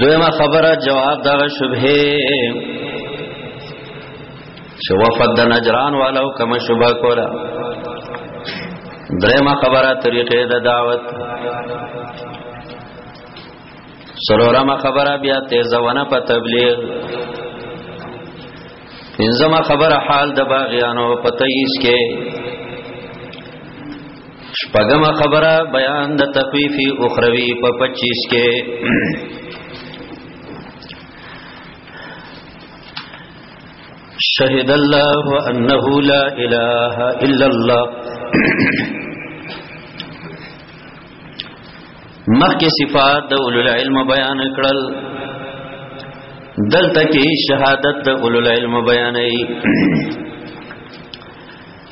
دویمه خبره جواب دغه شبهه چې وفد د نجران والو کوم شبهه کولا دریمه خبره طریقې د دعوت سرورمه خبره بیا تیزونه په تبلیغ پنځمه خبره حال د باغیانو په تیس کې شپږم خبره بیان د تخفیف اخروی په 25 کې شهد الله انه لا اله الا الله مخکې صفات د اولو العلم بیان کړل دلته کې شهادت د اولو العلم بیانې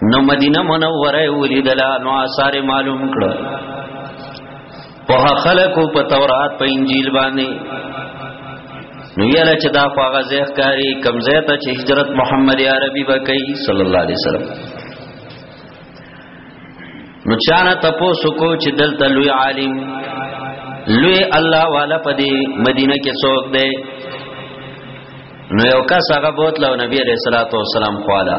نو مدینه منوره ولیدلا نو آثار معلوم کړه په خلکو په تورات په انجیل باندې نو یاله چې دا خواغه زیخ کاری کمزه ته چې هجرت محمد عربي بکئی صلی الله علیه وسلم نو چانه تاسو کو چې دلته لوی عالم لوی الله والا پدی مدینه کې څوک دی نو یو کس هغه بوت لو نبی علیہ الصلوۃ والسلام خواله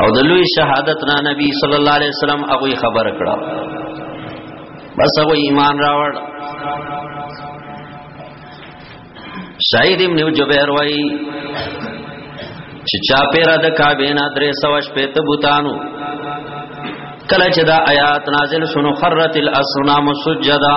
او د لوی شهادت نه نبی صلی الله علیه وسلم هغه خبر کړه بس هغه ایمان راوړ شاید ابن جبیر وای چې چا پیرا د کعبه نه درې سو شپې ته بوتانو کله چې دا آیات نازل شونو خرت الاسنام سجدا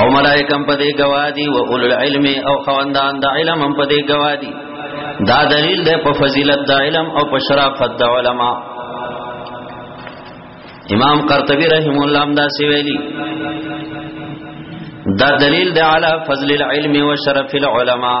او ملائکم په دې گوادی او اولل علم او خواندان د علم هم په دې گوادی دا دلیل ده په فضیلت د علم او په شرافت د علما امام قرطبی رحم الله هم دا سی ویلی دا دلیل ده علی فضل العلم و شرف العلماء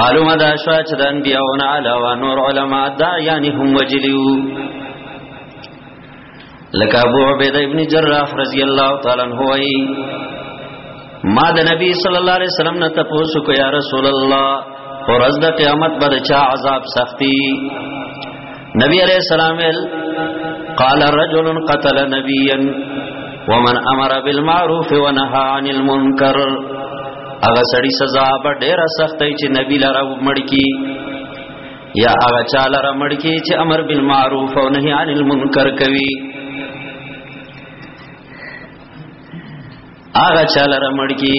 معلومه ده شو چې د انبیاونه علاوه نور علما دا یعنی هم وجلیو لکه ابو عبیده ابن جراح رضی الله تعالی عنہ وای ما د نبی صلی الله علیه وسلم نه تاسو کو یا رسول الله اور از د قیامت بر چا عذاب سختی نبی علیہ السلام قال رجل قتل نبيا ومن امر بالمعروف ونهى عن المنکر هغه سړی سزا به ډیره سختې چې نبی لره مړکی یا هغه چاله را مړکی چې امر بالمعروف او نهی عن المنکر کوي هغه چاله را مړکی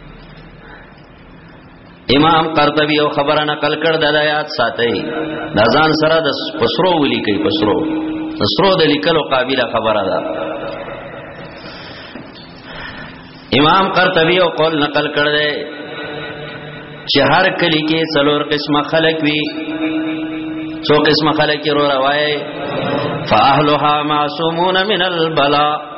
امام قرطبی او خبره نقل کړ د آیات ساتي دا ځان سره د پسرو ولي کوي پسرو پسرو د لیکلو قابلیت خبره ده امام قرطبی او قول نقل کړ دی چې هر کلی کې څلور قسمه خلق وي څو قسمه خلق ورو روایت فاهلها معصومون من البلاء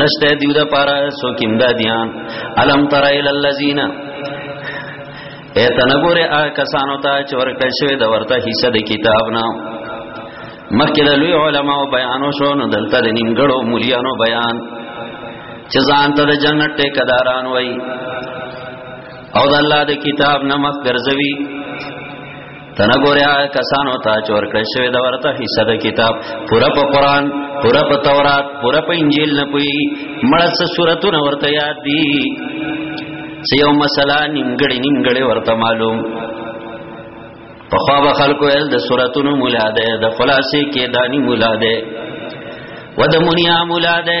نشته دیو دا پارا سو کیم دا دیان علم تر ایل اللذین ایتا نگوری آ کسانو تا چور کشوی دا ورطا حصہ دا کتاب نا مخکې د لوی علماو بیانو شو نو دلته د نیمګړو مليانو بیان چې ځان ته د جنت ټیکداران وای او د الله د کتاب نمک ګرځوي تنه ګوریا کسانو ته چور کړی شوی دا ورته حصہ د کتاب پورا په قران پورا په تورات پورا په انجیل نه پوي مړڅ سورتونه ورته یاد دي سیو مسله نیمګړی نیمګړی ورته معلوم په خوا به خلکو ال د سوراتونو مولا ده د خلاصې کې دانی مولا ده و د مونیا مولا ده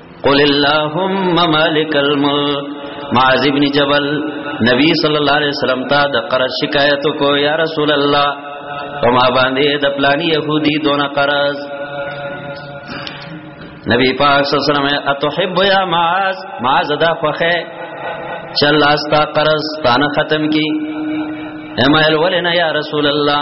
قل اللهم مالک الملک معاذ ابن جبل نبی صلی الله علیه وسلم ته د قرض شکایت کو یا رسول الله او ما باندې د پلانی يهودي دونه قرض نبی پاک صلی الله علیه وسلم اتحب یا معاذ معاذ دا خوخه چل استا قرض تانه ختم کی امایل ولنا یا رسول الله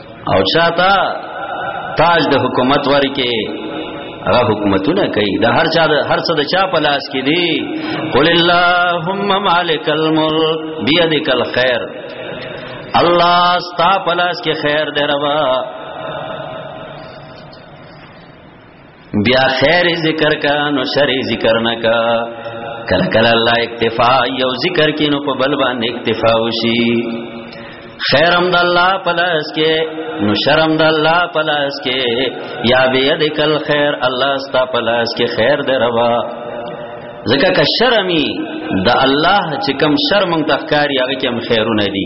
او چاته تاج د حکومت ورکه هغه حکومتونه کوي د هر چا د هر څه د چا په لاس کې دي قل اللهم مالک الملک بيدک الخير الله ستا په لاس کې خیر دی ربا بیا خیر ذکر کا نو شر ذکر نه کا کله کله الله اکتفا یو ذکر کینو په بل باندې اکتفا وشي خیرم د الله پلاس کې نو شرم د الله پلاس کې یا بيدک الخير الله ستا پلاس کې خیر دې روا ځکه که شرمي د الله چې کم شرم تخکاری هغه کې هم خیرونه دي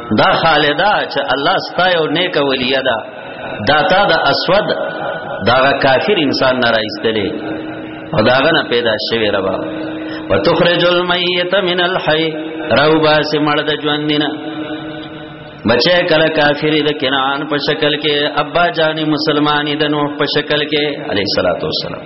دا خالدا چې الله ستا یو نیک ولیه ده دا تا د اسود دا کافر انسان نه راځتلې او داغه نه پیدا شوی ربا وتخرج المیت من الحی روبا سے مړ د ژوند نه بچه کله کافر د کنعان په شکل کې ابا جان مسلمانی د نوح په شکل کې علی صلوات و سلام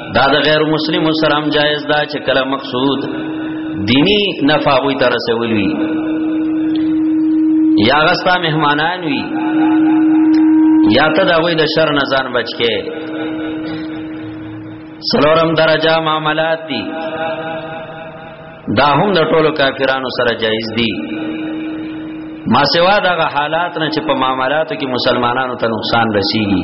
دا د غیر مسلم سلام جایز دا چې کله مقصود دینی نفع وي تر رسول وي یا غستا مهمانان وي یا ته دا وې د شر نه ځان بچ کې سلورم درجه معاملات دي دا هم د ټولو کافرانو سره جایز دي ما سوا دغه حالات نه چې په معاملاتو کې مسلمانانو ته نقصان رسیږي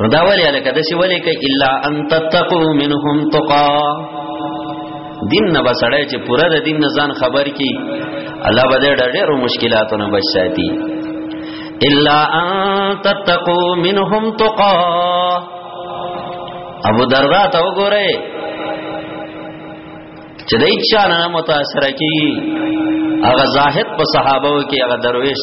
نو دا ولی الکه دسی ولی کوي الا ان تتقوا منهم تقا دین نه بسړی چې پوره د دین نه ځان خبر کی الله به ډېرو مشکلاتو نه بچ ساتي الا ان تتقوا منهم تقا ابو دردا ته وګوره چې د اچا نه متاثر کی هغه زاهد په صحابه کې هغه درویش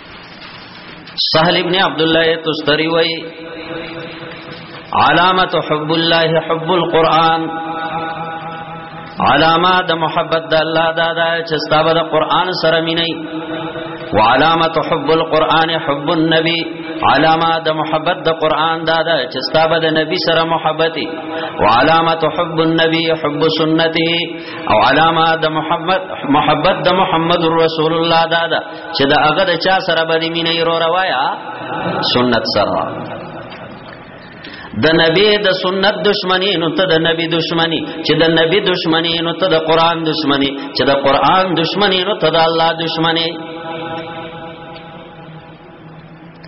سهل ابن عبد الله تستری وای علامت حب الله حب القرآن علامه د محبت د الله دا دا چې ستابه د قران سره مینه وعلامت حب القرآن حب النبي علامه د محبت د قران دا دا چې ستابه د نبی سره محبتي وعلامت حب النبي حب سنته او علامه د محمد محبت د محمد رسول الله دا دا چې دا هغه د چا سره باندې مینه یې رو روایا سنت سره د نبی د سنت دشمنی نو ته د نبی دشمنی چې د نبی دشمنی نو ته د قران دشمنی چې د قران دشمنی نو ته د الله دشمنی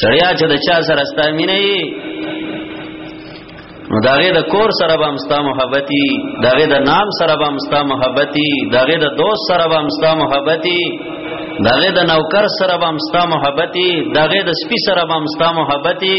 سړیا چې د چا سره ستا مینه یې نو داغه د کور سره به مستا محبتي داغه د نام سره به مستا محبتي داغه د دوست سره به مستا محبتي داغه د نوکر سره به مستا محبتي داغه د سپي سره به مستا محبتي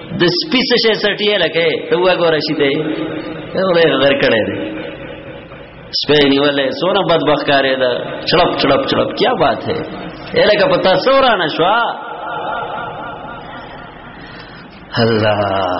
د سپیس شې سټیه لکه ته وګوره شي ته غره غر کړه دې سپې نیولې سونه بدبخت کارې ده چړپ چړپ چړپ کیا بات ہے الکه پتا سورا نشوا الله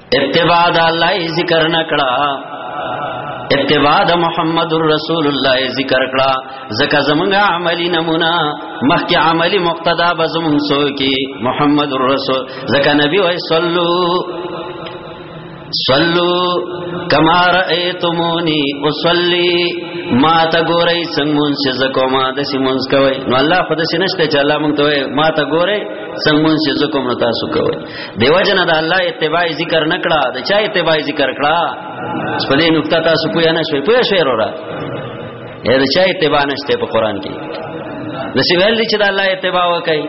اتباع د الله ذکر نکړه اتباع د محمد رسول الله ذکر کړه زکه زمونږ عملی نمونه مخکې عملی مقتدا به زمونږ سو کې محمد رسول زکه نبی وای صلو صلو کما رأیتمونی اصلی ما تا ګورئ څنګه مونږ چې زکو ما د سیمونږ کوي نو الله خدای سي نشته چې الله مونږ ته ما تا ګورئ څنګه مونږ چې زکو نو تاسو کوي دیو جن د الله اتباع ذکر نکړه د چا اتباع ذکر کړه په دې نقطه تاسو پوه نه شوي پوه شئ وروره یا د چا اتباع نشته په قران کې د سی ویل چې د الله اتباع وکړي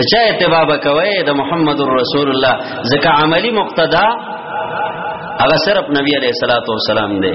د چا اتباع وکوي د محمد رسول الله ځکه عملی مقتدا هغه صرف نبی علیہ الصلوۃ والسلام دی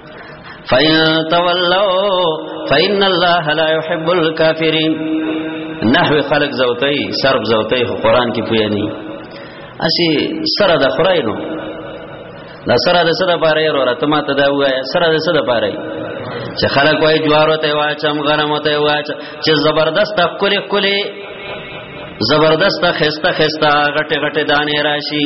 فَإِن تَوَلَّوْا فَإِنَّ اللَّهَ لَا يُحِبُّ الْكَافِرِينَ نحو خلق زوتای سرب زوتای خو قران کې پوی نه اسی سره د خراینو دا سره د سره پاره وروره ته ماته دا وای سره د سره پاره چې خلک وای جوار ته وای چم غنم ته وای چې زبردست کلی کلی زبردست خسته خسته غټه غټه دانه راشي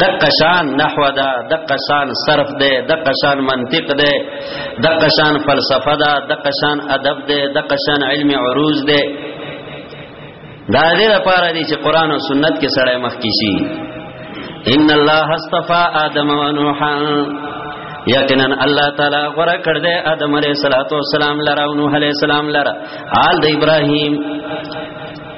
دقه شان نحو ده دقه شان صرف ده دقه شان منطق ده دقه شان فلسفه ده دقه شان ادب ده دقه شان علم عروض ده دا دې لپاره دي چې قران او سنت کې سره مخ کې شي ان الله استفا ادم و نوح یقینا الله تعالی غره کړ دې ادم علیه السلام لره او نوح علیه السلام لره آل د ابراهیم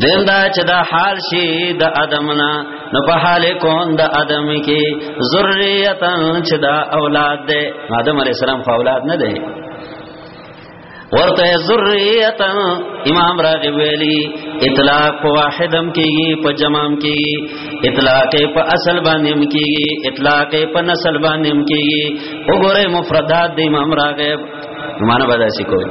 دیم دا چې دا حال شي د ادمنا نو په حال کون د ادم کې ذریاتن چې دا اولاد دی آدم علی السلام خو اولاد نه دی ورته ذریاتن امام راغب ویلی اطلاق په واحدم کېږي په جمام کېږي اطلاق په اصل باندې کېږي اطلاق په نسل باندې کېږي وګوره مفردات د امام راغب معنا بداسي کوي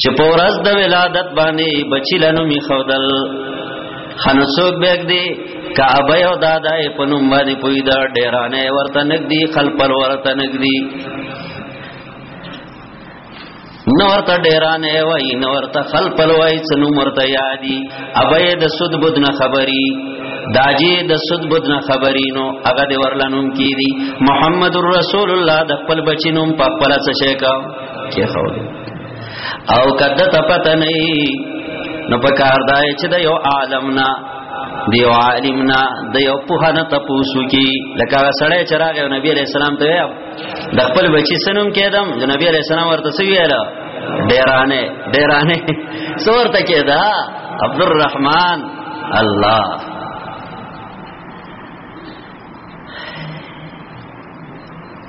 چې په ورځ د ولادت باندې بچی لنو می خودل خنو څوک بګ دی کعبه او دادا یې په نوم باندې پوی دا ډیرانه ورته نګ دی خلپل ورته نګ دی نو ورته ډیرانه وای نو ورته خلپل وای څنو مرته یادی ابې د سود بد نه خبري داجی د سود بد نه خبرینو هغه دی ورلنوم کی دی محمد رسول الله د خپل بچینوم په خپل څه شي کا کې خو او کده ته پته نه نو په کار دای چې د یو عالم نه د یو عالم نه د یو په نه تاسو کې لکه سړی چې راغی نبی علیہ السلام ته د خپل بچی سنم کېدم د نبی علیہ السلام ورته څه ویل ډیرانه ډیرانه څور ته کېدا عبد الرحمن الله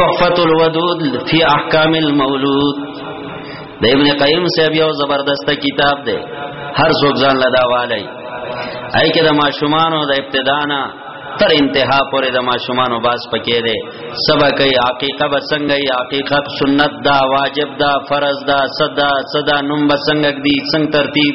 تحفت الودود فی احکام المولود د ابن قیم صاحب یو زبردست کتاب دی هر څوک ځان لدا والی ای کې د ماشومانو د ابتدانا تر انتها پورې د ماشومانو باس پکې دی سبا کوي عقیقه به څنګه ای عقیقه سنت دا واجب دا فرض دا صدا صدا نوم به څنګه دی څنګه ترتیب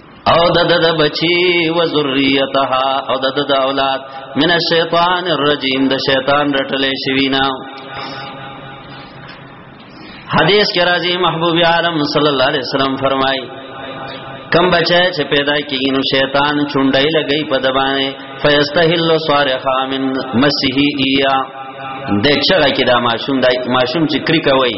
او د د بچی و ذریتها او د د اولاد من الشیطان الرجیم د شیطان رټلې شوی نه حدیث کې راځي محبوب عالم صلی الله علیه وسلم فرمایي کم بچای چې پیدا کیږي نو شیطان چونډای لګی په دبانې فیستحل صارخا من مسیحی ایا د چغه کې دا ماشوم دا ماشوم چې کری کوي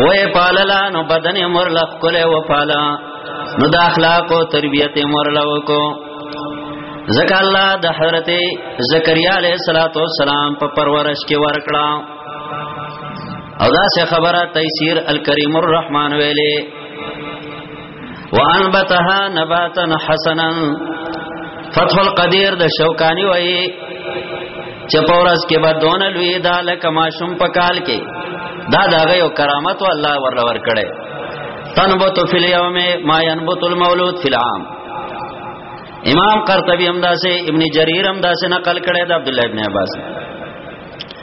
وې پاللا نو بدن مور لخ کوله و پالا نو د اخلاق او تربيت مور لو کو زکه الله د حضرت زکریا علیہ الصلوۃ والسلام په پرورش کې ورکړه او دا څه خبره تیسیر الکریم الرحمن ویلې وانبتها نباتا حسنا فتح القدیر د شوکانی وای چې پورس کې به دون لوی دا لکه ماشوم په کال کې دا دغه یو کرامت او الله ورلور کړي تنبت فی الیوم ما ينبت المولود فی العام امام قرطبی هم داسې ابن جریر هم داسې نقل کړي د عبد الله ابن عباس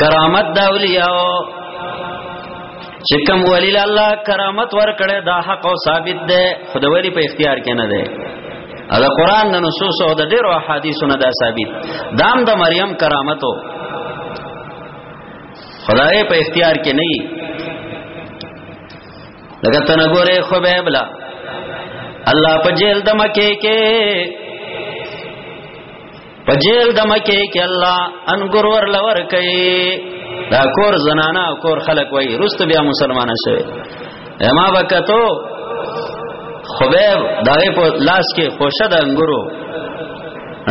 کرامت دا اولیاء چې کوم ولی الله کرامت ورکړي دا حق او ثابت ده خدای ولی په اختیار کې نه ده او دا قران د نصوص او د ډیرو احادیثو نه دا ثابت دام د مریم کرامتو خدای په اختیار کې نه وي لکه تنه ګوره خو به بلا الله په جیل د مکه کې په جیل د مکه کې الله انګور ور لور کوي دا کور زنانا کور خلق وای رست بیا مسلمانان شوی اما وکتو خبیب دغه په لاس کې خوشه د انګورو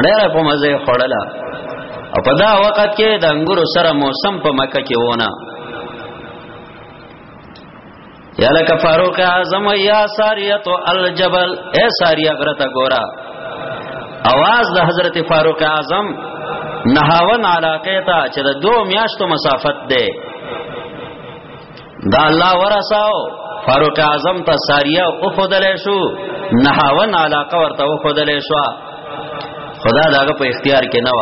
ډېر په مزه خړلا او په دا وخت کې د انګورو سره موسم په مکه کې ونه یا لک فاروق اعظم یا ساریت الجبل اے ساریا غرتا ګورا आवाज د حضرت فاروق اعظم نهاون علاقه ته چې د دوه میاشتو مسافت ده دا الله ورساو فاروق اعظم ته ساریه او خدل شو نهاون علاقه ورته او خدل شو خدا داغه په اختیار کې نه و